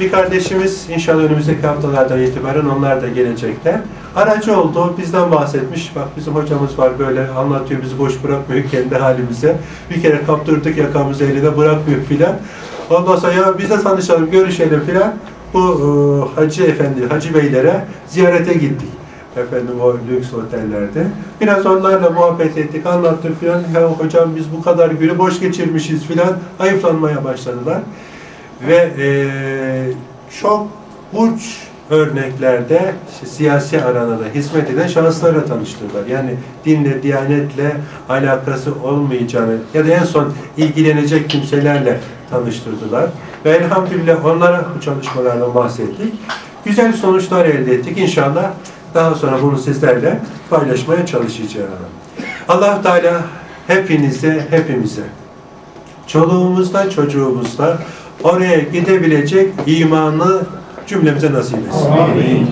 Bir kardeşimiz inşallah önümüzdeki haftalardan itibaren onlar da gelecekler. Aracı oldu, bizden bahsetmiş. Bak bizim hocamız var böyle anlatıyor, bizi boş bırakmıyor kendi halimize. Bir kere kaptırdık yakamızı eline bırakmıyor filan. Ondan sonra ya biz de tanışalım, görüşelim filan. Bu e, Hacı Efendi, Hacı Beylere ziyarete gittik. Efendim o lüks otellerde. Biraz onlarla muhabbet ettik, anlattık filan. Ya hocam biz bu kadar günü boş geçirmişiz filan. Ayıflanmaya başladılar. Ve e, çok uç örneklerde işte, siyasi aranada hizmet eden şahıslarla tanıştırdılar. Yani dinle, diyanetle alakası olmayacağını ya da en son ilgilenecek kimselerle tanıştırdılar. Ve elhamdülillah onlara bu çalışmalardan bahsettik. Güzel sonuçlar elde ettik. İnşallah daha sonra bunu sizlerle paylaşmaya çalışacağım. allah Teala hepinize, hepimize, çoluğumuzda, çocuğumuzda oraya gidebilecek imanı cümlemize nasip etsin. Amin.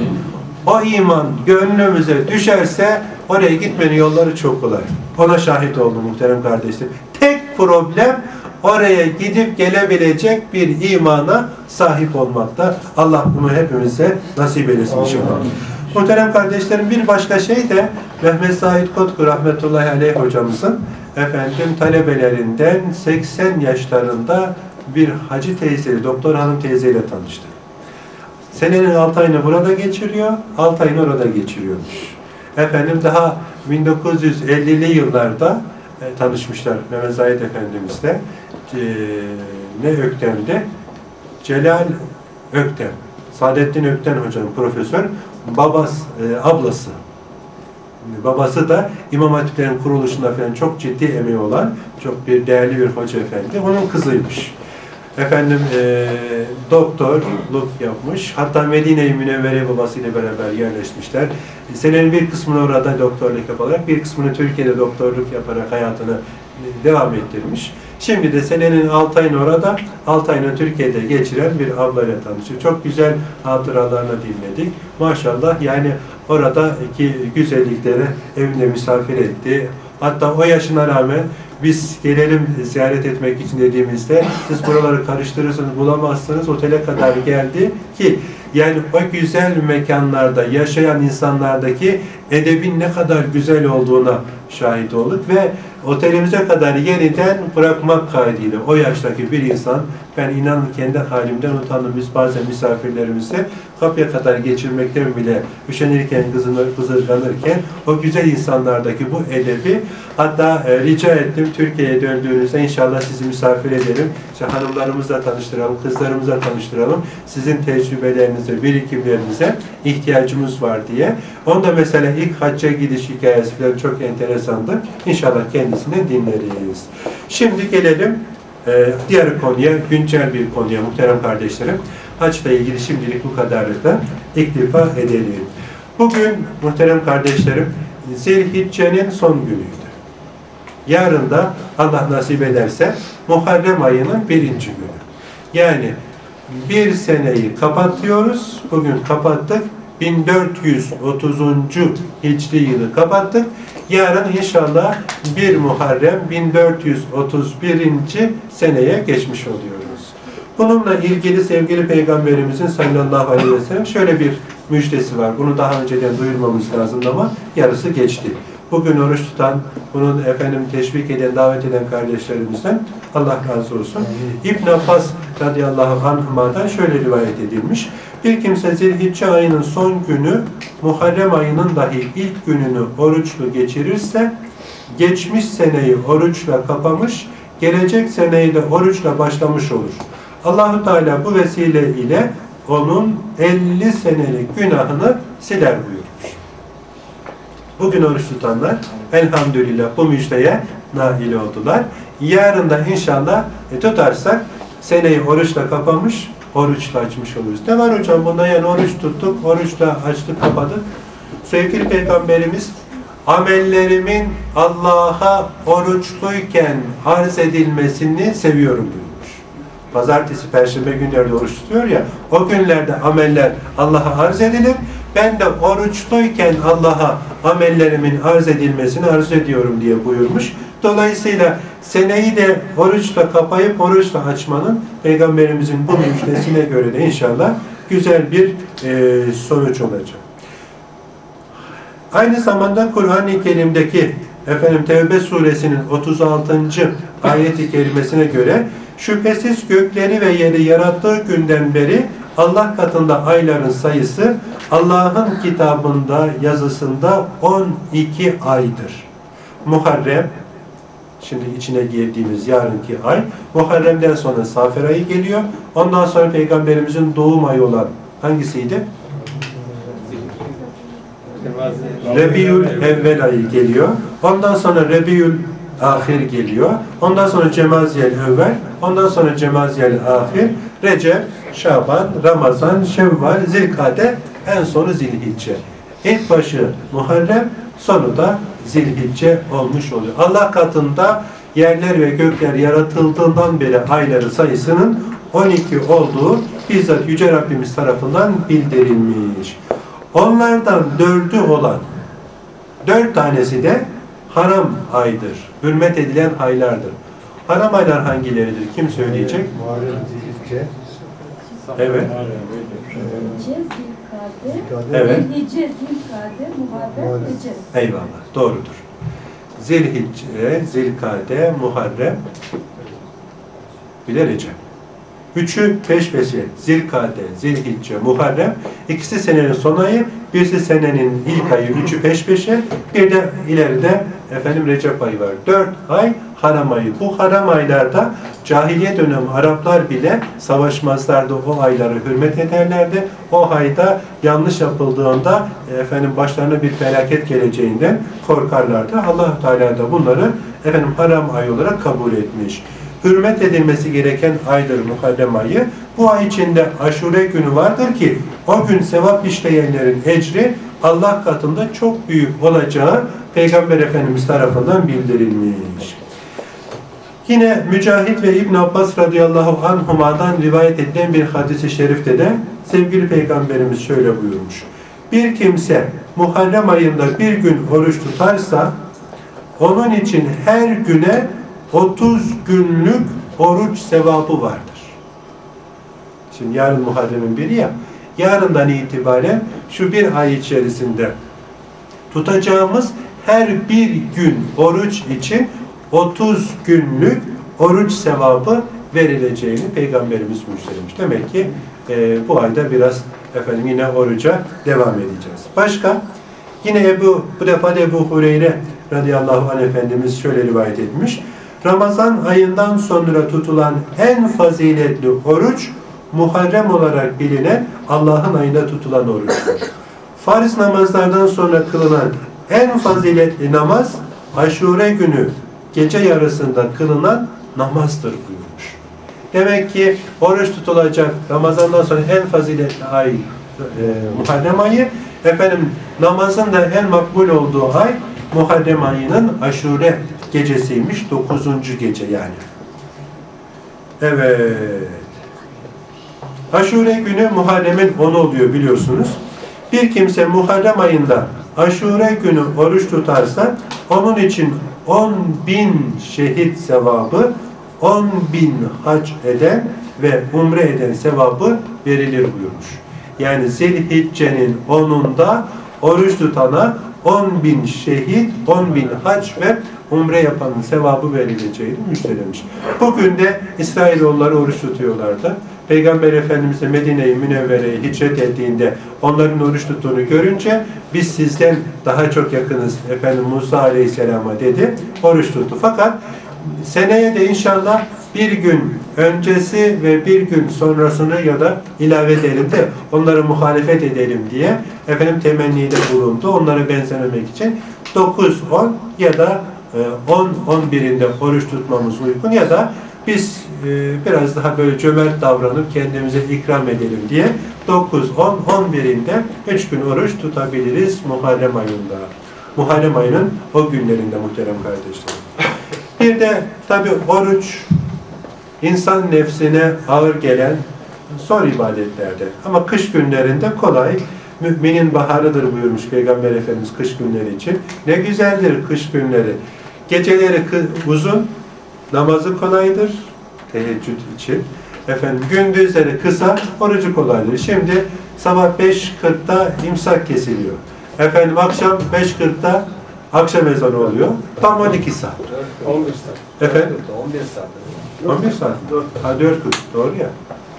O iman gönlümüze düşerse oraya gitmenin yolları çok kolay. Ona şahit oldum muhterem kardeşlerim. Tek problem oraya gidip gelebilecek bir imana sahip olmakta. Allah bunu hepimize nasip eylesin inşallah. Muhterem kardeşlerim bir başka şey de Mehmet Said Kotku rahmetullahi aleyh hocamızın efendim talebelerinden 80 yaşlarında bir hacı teyze, doktor hanım teyzeyle tanıştık. Senenin 6 ayını burada geçiriyor, 6 ayını orada geçiriyormuş. Efendim daha 1950'li yıllarda e, tanışmışlar Mehmet Zahid Efendimizle. E, ne Öktem'de? Celal Öktem. Saadettin Öktem hocam profesör. Babas, e, ablası. babası da İmam Hatiplerin kuruluşunda falan çok ciddi emeği olan çok bir değerli bir hoca efendi. Onun kızıymış. Efendim e, doktorluk yapmış. Hatta Medine-i Münevvere babasıyla beraber yerleşmişler. Senenin bir kısmını orada doktorluk yaparak, bir kısmını Türkiye'de doktorluk yaparak hayatını devam ettirmiş. Şimdi de senenin 6 ayını orada, 6 ayını Türkiye'de geçiren bir ablayla tanışıyor. Çok güzel hatıralarını dinledik. Maşallah yani oradaki güzellikleri evinde misafir etti. Hatta o yaşına rağmen biz gelelim ziyaret etmek için dediğimizde siz buraları karıştırırsınız bulamazsınız otele kadar geldi ki yani o güzel mekanlarda yaşayan insanlardaki edebin ne kadar güzel olduğuna şahit olduk ve otelimize kadar yeniden bırakmak kaydıyla o yaştaki bir insan ben inanın kendi halimden utandım. Biz bazen misafirlerimizi kapıya kadar geçirmekten bile üşenirken, kızınır, kızırganırken o güzel insanlardaki bu edebi hatta e, rica ettim Türkiye'ye döndüğünüzde inşallah sizi misafir edelim. İşte hanımlarımızla tanıştıralım, kızlarımızla tanıştıralım. Sizin tecrübelerinize, birikimlerinize ihtiyacımız var diye. Onda mesela ilk hacca gidiş hikayesi falan çok enteresandı. İnşallah kendisini dinleriz. Şimdi gelelim e, diğer konuya, güncel bir konuya muhterem kardeşlerim. Haçla ilgili şimdilik bu kadarlıkla iktifa edelim. Bugün muhterem kardeşlerim Zilhicce'nin son günüydü. Yarın da Allah nasip ederse Muharrem ayının birinci günü. Yani bir seneyi kapatıyoruz. Bugün kapattık. 1430. Hicri yılı kapattık. Yarın inşallah 1 Muharrem 1431. seneye geçmiş oluyoruz. Bununla ilgili sevgili Peygamberimizin sallallahu aleyhi ve sellem şöyle bir müjdesi var. Bunu daha önceden duyurmamız lazım ama yarısı geçti. Bugün oruç tutan, bunun efendim teşvik eden, davet eden kardeşlerimizden Allah razı olsun. İbn Abbas radıyallahu anhuma'dan şöyle rivayet edilmiş. Bir kimse Zilhicce ayının son günü Muharrem ayının dahi ilk gününü oruçlu geçirirse geçmiş seneyi oruçla kapamış, gelecek seneyi de oruçla başlamış olur. Allahu Teala bu vesile ile onun 50 senelik günahını siler buyurmuş. Bugün oruç tutanlar elhamdülillah bu müjdeye nail oldular. Yarın da inşallah e, tutarsak seneyi oruçla kapamış, oruçla açmış oluruz. Ne var hocam bunda yani oruç tuttuk, oruçla açtık, kapadık. Sevgili Peygamberimiz amellerimin Allah'a oruçluyken arz edilmesini seviyorum buyurmuş. Pazartesi, Perşembe günlerde oruç tutuyor ya, o günlerde ameller Allah'a arz edilir. Ben de oruçluyken Allah'a amellerimin arz edilmesini arz ediyorum diye buyurmuş. Dolayısıyla seneyi de oruçla kapayıp oruçla açmanın Peygamberimizin bu müjdesine göre de inşallah güzel bir e, sonuç olacak. Aynı zamanda Kur'an-ı Kerim'deki efendim Tevbe suresinin 36. ayeti kerimesine göre şüphesiz gökleri ve yeri yarattığı günden beri Allah katında ayların sayısı Allah'ın kitabında yazısında 12 aydır. Muharrem şimdi içine girdiğimiz yarınki ay Muharrem'den sonra Safer ayı geliyor. Ondan sonra Peygamberimizin doğum ayı olan hangisiydi? Rebiül evvel ayı geliyor. Ondan sonra Rebiül ahir geliyor. Ondan sonra Cemaziyel evvel. Ondan sonra Cemaziyel ahir. Recep, Şaban, Ramazan, Şevval, Zilkade, en sonu Zilhicce. İlk başı Muharrem, sonu da Zilhicce olmuş oluyor. Allah katında yerler ve gökler yaratıldığından beri ayları sayısının 12 olduğu bizzat Yüce Rabbimiz tarafından bildirilmiş. Onlardan dördü olan dört tanesi de haram aydır. Hürmet edilen aylardır. Haram aylar hangileridir? Kim söyleyecek? Muharrem Zilhicce. Evet. Zilkade, Evet. Zilhice, Zilkade, Muharrem, Recep. Eyvallah. Doğrudur. Zilhicce, Zilkade, Muharrem, bir de Recep. Üçü peş peşe. Zilkade, Zilhicce, Muharrem. İkisi senenin son ayı, birisi senenin ilk ayı, üçü peş peşe. Bir de ileride efendim Recep ayı var. Dört ay haram ayı. Bu haram aylarda cahiliye dönemi Araplar bile savaşmazlardı. O ayları hürmet ederlerdi. O ayda yanlış yapıldığında efendim başlarına bir felaket geleceğinden korkarlardı. allah Teala da bunları efendim haram ay olarak kabul etmiş. Hürmet edilmesi gereken aydır Muharrem ayı. Bu ay içinde aşure günü vardır ki o gün sevap işleyenlerin ecri Allah katında çok büyük olacağı Peygamber Efendimiz tarafından bildirilmiş. Yine Mücahit ve İbn Abbas radıyallahu anhuma'dan rivayet edilen bir hadisi şerifte de sevgili Peygamberimiz şöyle buyurmuş. Bir kimse Muharrem ayında bir gün oruç tutarsa onun için her güne 30 günlük oruç sevabı vardır. Şimdi yarın Muharrem'in biri ya, yarından itibaren şu bir ay içerisinde tutacağımız her bir gün oruç için 30 günlük oruç sevabı verileceğini Peygamberimiz müjdelemiş. Demek ki e, bu ayda biraz efendim yine oruca devam edeceğiz. Başka? Yine Ebu, bu defa da Ebu Hureyre radıyallahu anh Efendimiz şöyle rivayet etmiş. Ramazan ayından sonra tutulan en faziletli oruç Muharrem olarak bilinen Allah'ın ayında tutulan oruçtur. Farz namazlardan sonra kılınan en faziletli namaz aşure günü gece yarısında kılınan namazdır buyurmuş. Demek ki oruç tutulacak Ramazandan sonra en faziletli ay e, Muharrem ayı efendim namazın da en makbul olduğu ay Muharrem ayının aşure gecesiymiş. Dokuzuncu gece yani. Evet. Aşure günü Muharrem'in 10 oluyor biliyorsunuz. Bir kimse Muharrem ayında Aşure günü oruç tutarsa onun için 10 bin şehit sevabı, 10 bin hac eden ve umre eden sevabı verilir buyurmuş. Yani Zilhicce'nin 10'unda oruç tutana 10 bin şehit, 10 bin hac ve umre yapanın sevabı verileceğini müjdelemiş. Bugün de İsrailoğulları oruç tutuyorlardı. Peygamber Efendimiz de Medine-i Münevvere'ye hicret ettiğinde onların oruç tuttuğunu görünce biz sizden daha çok yakınız efendim Musa Aleyhisselam'a dedi. Oruç tuttu. Fakat seneye de inşallah bir gün öncesi ve bir gün sonrasını ya da ilave edelim de onları muhalefet edelim diye efendim temennide bulundu. Onlara benzememek için 9, 10 ya da 10, 11'inde oruç tutmamız uygun ya da biz e, biraz daha böyle cömert davranıp kendimize ikram edelim diye 9, 10, 11'inde 3 gün oruç tutabiliriz Muharrem ayında. Muharrem ayının o günlerinde muhterem kardeşlerim. Bir de tabi oruç insan nefsine ağır gelen zor ibadetlerde. Ama kış günlerinde kolay. Müminin baharıdır buyurmuş Peygamber Efendimiz kış günleri için. Ne güzeldir kış günleri. Geceleri uzun, namazı kolaydır teheccüd için. Efendim gündüzleri kısa, orucu kolaydır. Şimdi sabah 5.40'da imsak kesiliyor. Efendim akşam 5.40'da akşam ezanı oluyor. Tam 12 saat. 11 saat. Efendim? 11 saat. 11 saat. Ha 4.40 doğru ya.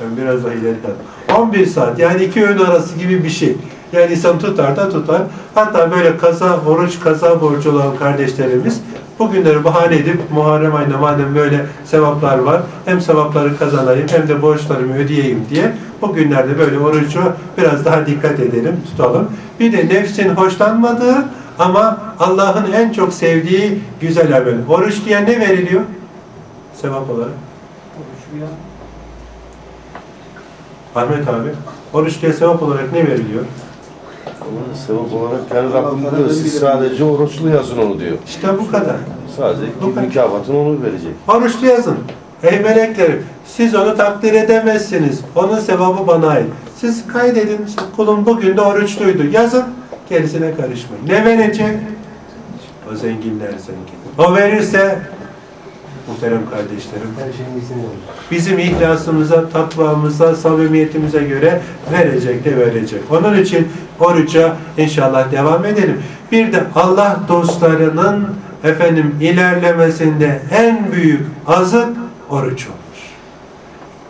Ben biraz daha ileri kaldım. 11 saat yani iki öğün arası gibi bir şey. Yani insan tutar da tutar. Hatta böyle kaza, oruç kaza borcu olan kardeşlerimiz bugünleri bahane edip Muharrem ayında madem böyle sevaplar var hem sevapları kazanayım hem de borçlarımı ödeyeyim diye bugünlerde böyle orucu biraz daha dikkat edelim, tutalım. Bir de nefsin hoşlanmadığı ama Allah'ın en çok sevdiği güzel amel. Oruç diye ne veriliyor? Sevap olarak. Ahmet abi, oruç diye sevap olarak ne veriliyor? Onun sevap olarak yani Rabbim diyor siz sadece oruçlu yazın onu diyor. İşte bu kadar. Sadece Bu kadar. mükafatını onu verecek. Oruçlu yazın. Ey meleklerim, siz onu takdir edemezsiniz. Onun sevabı bana ait. Siz kaydedin, kulum bugün de oruçluydu. Yazın, gerisine karışmayın. Ne verecek? O zenginler zengin. O verirse, muhterem kardeşlerim, Her şeyin olur. bizim ihlasımıza, takvamıza, samimiyetimize göre verecek de verecek. Onun için oruca inşallah devam edelim. Bir de Allah dostlarının efendim ilerlemesinde en büyük azık oruç olur.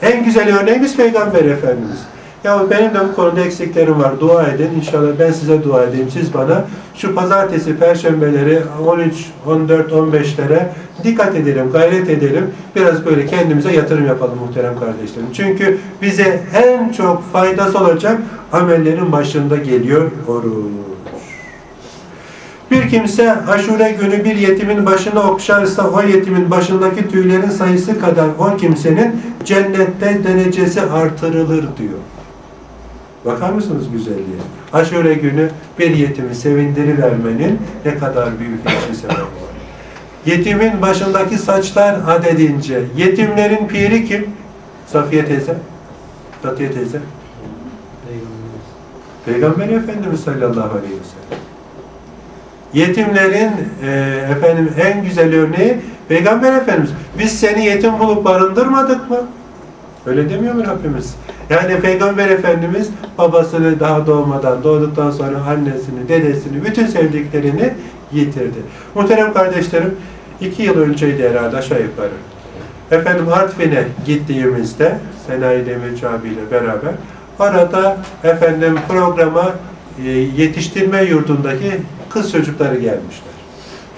En güzel örneğimiz Peygamber Efendimiz. Ya benim de bu konuda eksiklerim var. Dua edin. İnşallah ben size dua edeyim. Siz bana şu pazartesi, perşembeleri 13, 14, 15'lere dikkat edelim, gayret edelim. Biraz böyle kendimize yatırım yapalım muhterem kardeşlerim. Çünkü bize en çok faydası olacak amellerin başında geliyor oruç. Bir kimse aşure günü bir yetimin başını okşarsa o yetimin başındaki tüylerin sayısı kadar o kimsenin cennette derecesi artırılır diyor. Bakar mısınız güzelliğe? Aşure günü bir yetimi sevindirivermenin ne kadar büyük bir sebep var. Yetimin başındaki saçlar adedince. Yetimlerin piri kim? Safiye teyze. Safiye teyze. Peygamber Efendimiz sallallahu aleyhi ve sellem. Yetimlerin e, efendim en güzel örneği Peygamber Efendimiz. Biz seni yetim bulup barındırmadık mı? Öyle demiyor mu Rabbimiz? Yani Peygamber Efendimiz babasını daha doğmadan, doğduktan sonra annesini, dedesini, bütün sevdiklerini yitirdi. Muhterem kardeşlerim, iki yıl önceydi herhalde aşağı yukarı. Efendim Artvin'e gittiğimizde Senayi Demirci abiyle beraber arada efendim programa e, yetiştirme yurdundaki kız çocukları gelmişler.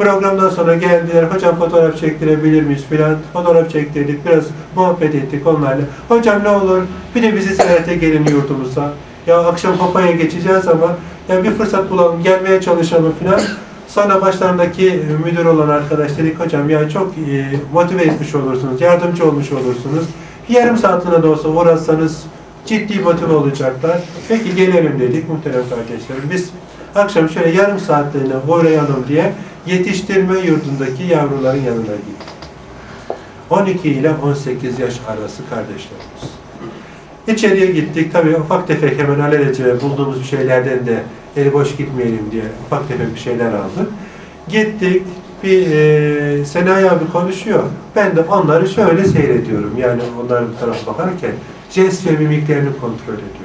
Programdan sonra geldiler, hocam fotoğraf çektirebilir miyiz filan. Fotoğraf çektirdik, biraz muhabbet ettik onlarla. Hocam ne olur bir de bizi ziyarete gelin yurdumuza. Ya akşam papaya geçeceğiz ama ya bir fırsat bulalım, gelmeye çalışalım filan. Sonra başlarındaki müdür olan arkadaş dedik hocam ya çok e, motive etmiş olursunuz, yardımcı olmuş olursunuz. Yarım saatine de olsa uğraşsanız ciddi motive olacaklar. Peki gelelim dedik muhterem kardeşlerim. Biz akşam şöyle yarım saatliğine uğrayalım diye yetiştirme yurdundaki yavruların yanına gittik. 12 ile 18 yaş arası kardeşlerimiz. İçeriye gittik. Tabii ufak tefek hemen alelacele bulduğumuz bir şeylerden de eli boş gitmeyelim diye ufak tefek bir şeyler aldık. Gittik. Bir e, Senayi abi konuşuyor. Ben de onları şöyle seyrediyorum. Yani onların bu bakarken jest ve mimiklerini kontrol ediyorum.